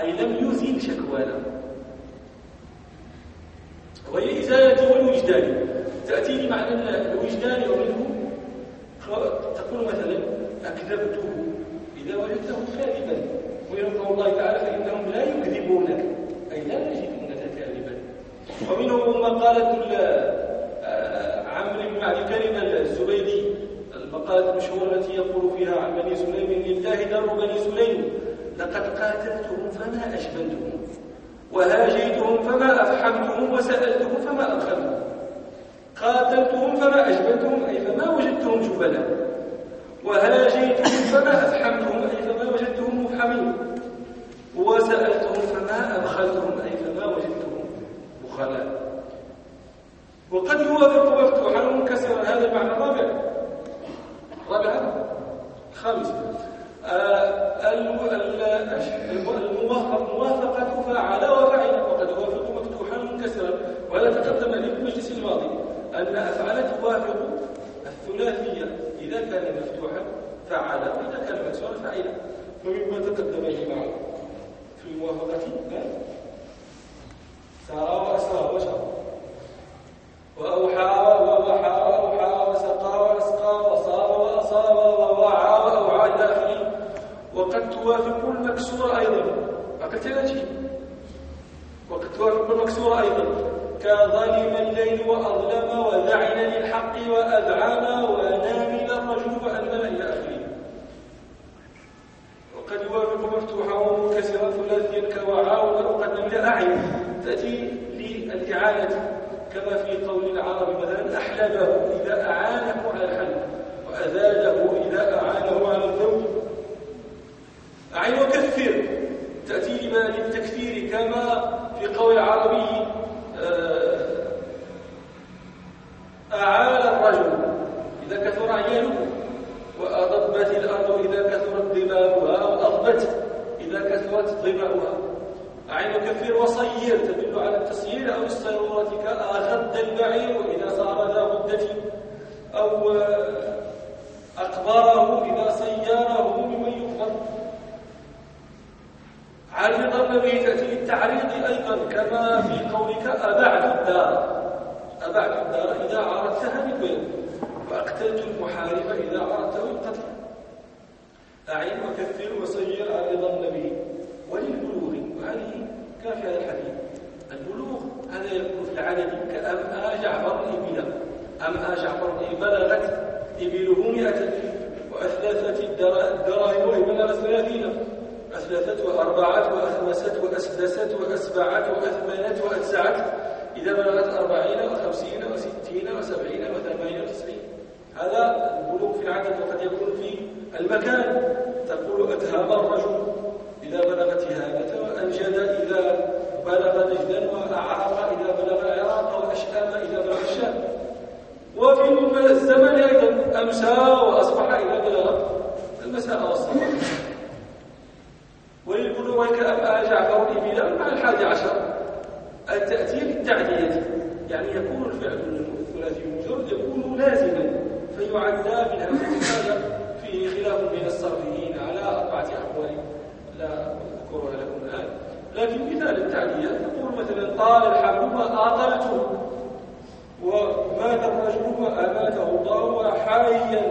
أي لم يزل شكوانا. وهي إزالة والوجدان. تأتي بمعنى الوجدان ومنه تقول مثلا أكذبته إذا وجدته كاذبا. ويقول الله تعالى فإنهم لا يكذبونك أي لا يجدونك كاذبا. ومنهم ما قالت معدي كلمة الزبيدي المقالة المشهورة التي يقول فيها عن بني سليم لله در بني سليم لقد قاتلتهم فما أجبنتهم وهاجيتهم فما أفحمتهم وسألتهم فما أدخلتهم قاتلتهم فما أجبنتهم أي فما وجدتهم جبلا وهاجيتهم فما أفحمتهم أي فما وجدتهم مفحمين وسألتهم فما أبخلتهم أي فما وجدتهم بخلاء وقد يوافق مفتوحا منكسرا هذا المعنى الرابع. هذا. الخامس آه، الموافقة فعل وفعل وقد يوافق مفتوحا منكسرا وهذا تقدم المجلس الماضي. أن أفعال توافق الثلاثية إذا كان مفتوحا فعل وإذا كان مكسورا فعل ومما تقدم معه في الموافقة سار وأسرى وشر وأوحى وأصاب ووعى وأوعى إلى آخره وقد توافق المكسور أيضا. تنجي وقد توافق المكسور أيضا. كظلم الليل وأظلم وذعن للحق وأذعن ونامل الرجل وأنمل إلى آخره وقد يوافق مفتوحا ومنكسرا ثلاثيا كوعى وقد نمل أعين تأتي للإعانة. كما في قول العرب مثلا أحلبه إذا أعانه على الحلب وأذاده إذا أعانه على الذوق أعين وكثر تأتي للتكفير كما في قول العربي آه، أعال الرجل إذا كثر عياله وأضبت الأرض إذا كثرت ضبابها أو أضبت إذا كثرت ضبابها أعين كفر وصير تدل على التصيير أو الصيرورة كأخذ البعير إذا صار ذا غدة أو آه، أقبره إذا سياره ممن يخبر عرض به تأتي للتعريض أيضا كما في قولك أبعد الدار. أبعد الدار إذا عرضتها بالبلد وأقتلت المحارب إذا عرضته القتل أعين وكثر وسير عرض النبي وللبلوغ. وهذه كافية الحديث البلوغ هذا يكون في العدد. كأم آجع فرء أم آجع فرء بلغت إبله مئة وأثلثت الدراهم وبلغت ثلاثين أثلثت وأربعت وأخمست وأسدست وأسبعت وأثمنت وأتسعت إذا بلغت أربعين وخمسين وستين وسبعين وثمانين وتسعين. هذا البلوغ في العدد وقد يكون في المكان. تقول أتهاب الرجل إذا بلغ تهامة وأنجد إذا بلغ نجدا وأعرق إذا بلغ العراق وأشأم إذا بلغ وفي الزمن أيضا أمسى وأصبح إذا بلغ المساء والصباح. وللبلوغ كأبقى جعفر إبلا مع الحادي عشر؟ التأتي بالتعدية يعني يكون الفعل الثلاثي المجرد يكون لازما فيعدى من هذا فيه خلاف بين الصرفيين على أربعة أقوال لا أذكرها لكم الآن. لكن مثال التعدية تقول مثلا طال الحبل وآطلته ومات الرجل وأماته الله وحيا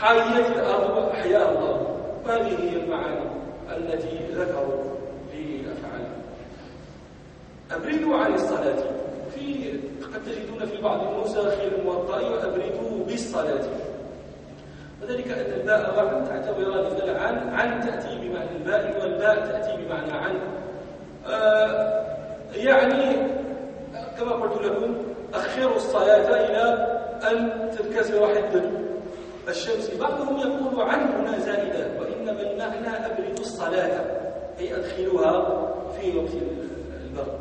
حيت الأرض وأحيا الله. هذه هي المعاني التي ذكروا لأفعال أبردوا عن الصلاة. في قد تجدون في بعض النسخ الموطأ وأبردوا بالصلاة. وذلك أن الباء واحد تعتبر عن عن تأتي بمعنى الباء والباء تأتي بمعنى عن. آه يعني كما قلت لكم أخروا الصلاة إلى أن تنكسر حدة الشمس بعضهم يقول عن هنا زائدة وإنما المعنى أبردوا الصلاة أي أدخلوها في وقت البرد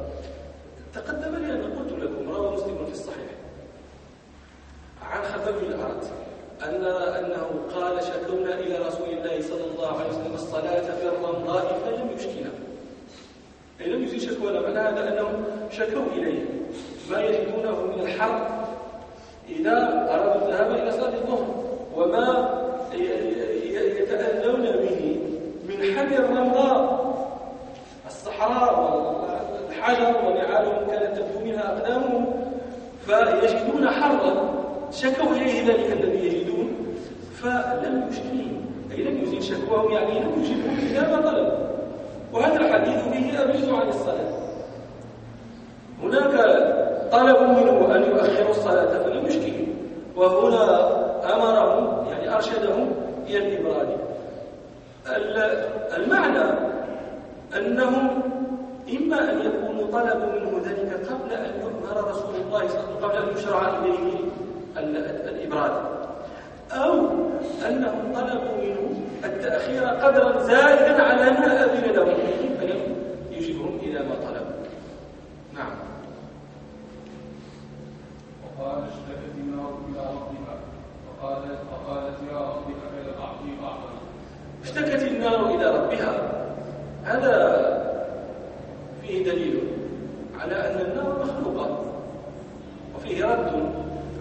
تقدم لي أن قلت لكم روى مسلم في الصحيح عن بن الأرض أن أنه قال شكونا إلى رسول الله صلى الله عليه وسلم الصلاة في الرمضاء فلم يشكنا. أي لم يزيد شكوى معنى هذا أنهم شكوا إليه. ما يجدونه من الحر إذا أرادوا الذهاب إلى صلاة الظهر وما يتأذون به من حمي الرمضاء. الصحراء والحجر ونعالهم كانت تبدو منها أقدامهم فيجدون حرا شكوا إليه ذلك الذي يجدون فلم يشكيهم أي لم يزيد شكواهم يعني لم يجيبهم إلى ما طلبوا وهذا الحديث به أبرز عن الصلاة. هناك طلب منه أن يؤخروا الصلاة فلم يشكهم وهنا أمرهم يعني أرشدهم إلى الإبراد. المعنى أنهم إما أن يكونوا طلبوا منه ذلك قبل أن يؤمر رسول الله صلى الله عليه وسلم قبل أن يشرع إليه الإبراد. أو أنهم طلبوا منه التأخير قدرا زائدا على ما أذن لهم فلم يجبهم إلى ما طلبوا نعم وقال اشتكت النار إلى ربها فقالت فقالت يا رب فإلى أعطي بعضا اشتكت النار إلى ربها. هذا فيه دليل على أن النار مخلوقة. وفيه رد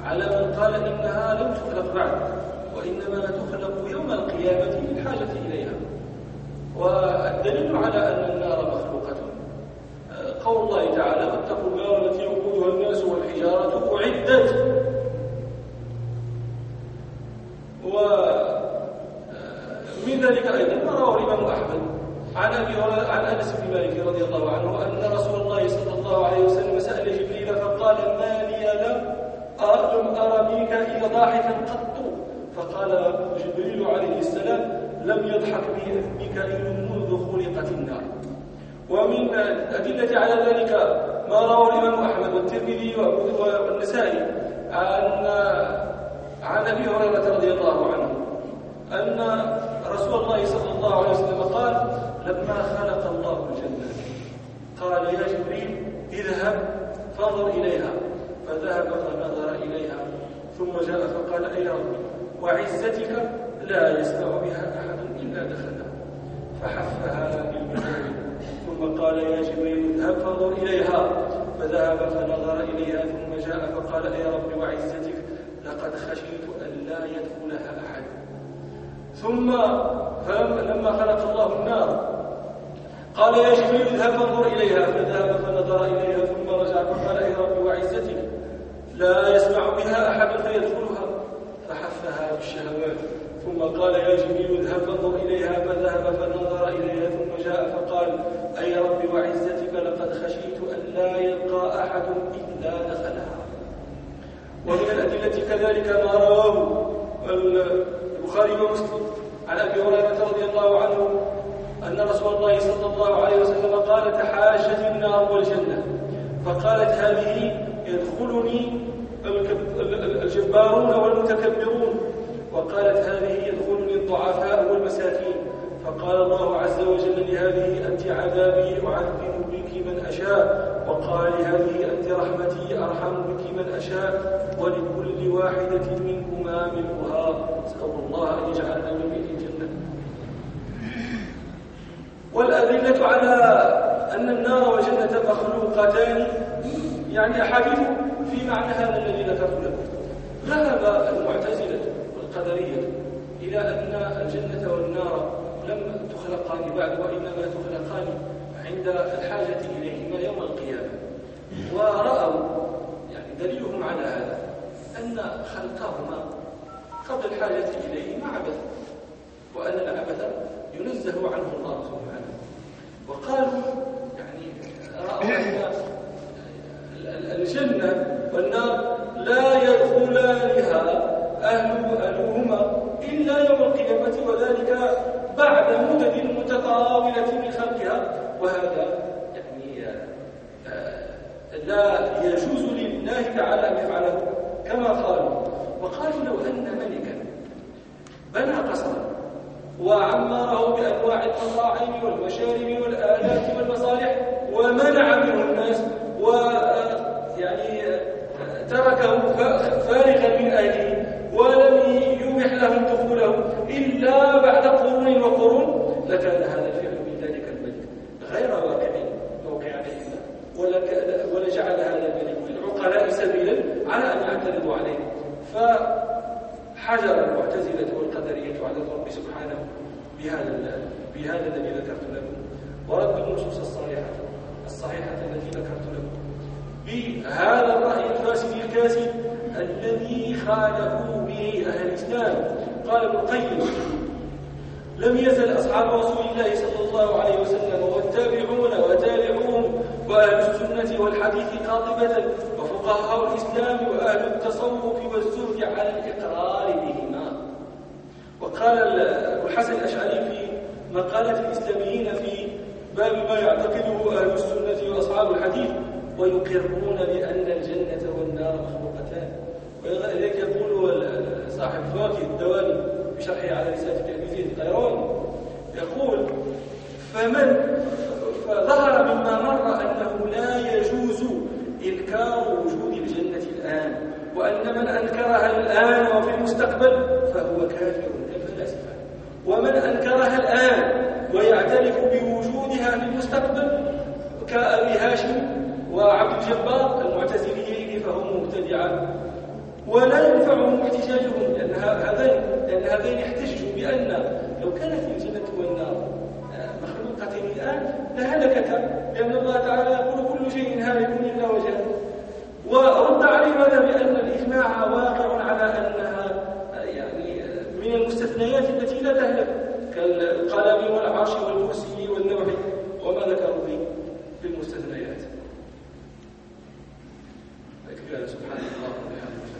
على من قال إنها لم تخلق بعد وإنما تخلق يوم القيامة للحاجة إليها. والدليل على أن النار مخلوقة. قول الله تعالى واتقوا النار التي وقودها الناس والحجارة ذلك أيضا. ما رواه الإمام أحمد عن أبي عن أنس بن مالك رضي الله عنه أن رسول الله صلى الله عليه وسلم سأل جبريل فقال ما لي لم لم أرى منك ضاحكا قط فقال جبريل عليه السلام لم يضحك بك إلا منذ خلقت النار ومن الأدلة على ذلك ما روى الإمام أحمد والترمذي والنسائي عن عن أبي هريرة رضي الله عنه أن رسول الله صلى الله عليه وسلم قال لما خلق الله الجنة؟ قال يا جبريل اذهب فانظر إليها. فذهب فنظر إليها ثم جاء فقال أي رب وعزتك لا يسمع بها أحد إلا دخلها فحفها بالمجال ثم قال يا جبريل اذهب فانظر إليها. فذهب فنظر إليها ثم جاء فقال يا رب وعزتك لقد خشيت أن لا يدخلها أحد ثم فلما خلق الله النار. قال يا جبريل اذهب فانظر إليها. فذهب فنظر إليها ثم رجع فقال يا رب وعزتك لا يسمع بها أحد فيدخلها. فحفها بالشهوات ثم قال يا جبريل اذهب فانظر إليها. فذهب فنظر إليها ثم جاء فقال أي رب وعزتك لقد خشيت أن لا يبقى أحد إلا دخلها. ومن الأدلة كذلك ما رواه البخاري ومسلم عن أبي هريرة رضي الله عنه أن رسول الله صلى الله عليه وسلم قال تحاشت النار والجنة. فقالت هذه يدخلني الجبارون والمتكبرون. وقالت هذه يدخلني الضعفاء والمساكين. فقال الله عز وجل لهذه أنت عذابي أعذب بك من أشاء. وقال لهذه أنت رحمتي أرحم بك من أشاء ولكل واحدة منكما ملؤها نسأل الله أن يجعلنا من بيت الجنة. والأدلة على أن النار والجنة مخلوقتان يعني أحاديث في معنى هذا الذي لكم ذهب المعتزلة والقدرية إلى أن الجنة والنار لم تخلقان بعد وإنما تخلقان عند الحاجة إليهما يوم القيامة. ورأوا يعني دليلهم على هذا أن خلقهما قبل الحاجة إليهما عبث وأن العبث ينزه عنه الله سبحانه. وقالوا يعني رأوا أن الجنة والنار لا يدخلانها أهل أهلهما إلا يوم القيامة وذلك بعد مدد متطاولة من خلقها. وهذا يعني لا يجوز لله تعالى أن يفعله كما قالوا وقالوا لو أن ملكا بنى قصرا وعمره بأنواع المطاعم والمشارب والآلات والمصالح ومنع منه الناس و آه، يعني آه، تركه فارغا من أهله ولم يبح لهم دخوله إلا بعد قرون وقرون. لكان هذا الفعل غير واقع موقع الإسلام ولجعل هذا للعقلاء سبيلا على أن يعترضوا عليه. فحجر المعتزلة والقدرية على الرب سبحانه بهذا بهذا الذي ذكرت لكم ورد النصوص الصالحة الصحيحة التي ذكرت لكم بهذا الرأي الفاسد الكاسد الذي خالفوا به أهل الإسلام. قال ابن القيم لم يزل أصحاب رسول الله صلى الله عليه وسلم والتابعون وتابعوهم وأهل السنة والحديث قاطبة وفقهاء الإسلام وأهل التصوف والزهد على الإقرار بهما. وقال الحسن الأشعري في مقالة الإسلاميين في باب ما يعتقده أهل السنة وأصحاب الحديث ويقرون بأن الجنة والنار مخلوقتان. ولذلك يقول صاحب فواكه الدواني بشرحه على رسالة زيد القيرواني يقول فمن فظهر مما مر أنه لا يجوز إنكار وجود الجنة الآن وأن من أنكرها الآن وفي المستقبل فهو كافر كالفلاسفة ومن أنكرها الآن ويعترف بوجودها في المستقبل كأبي هاشم وعبد الجبار المعتزليين فهم مبتدعة ولا ينفعهم احتجاجهم لأن هذين لأن هذين احتجوا بأن لو كانت الجنة والنار مخلوقتين الآن لهلكتا لأن الله تعالى يقول كل شيء هالك إلا وجهه. ورد عليه هذا بأن الإجماع واقع على أنها يعني من المستثنيات التي لا تهلك كالقلم والعرش والكرسي واللوح وما ذكروا في المستثنيات سبحان الله وبحمده.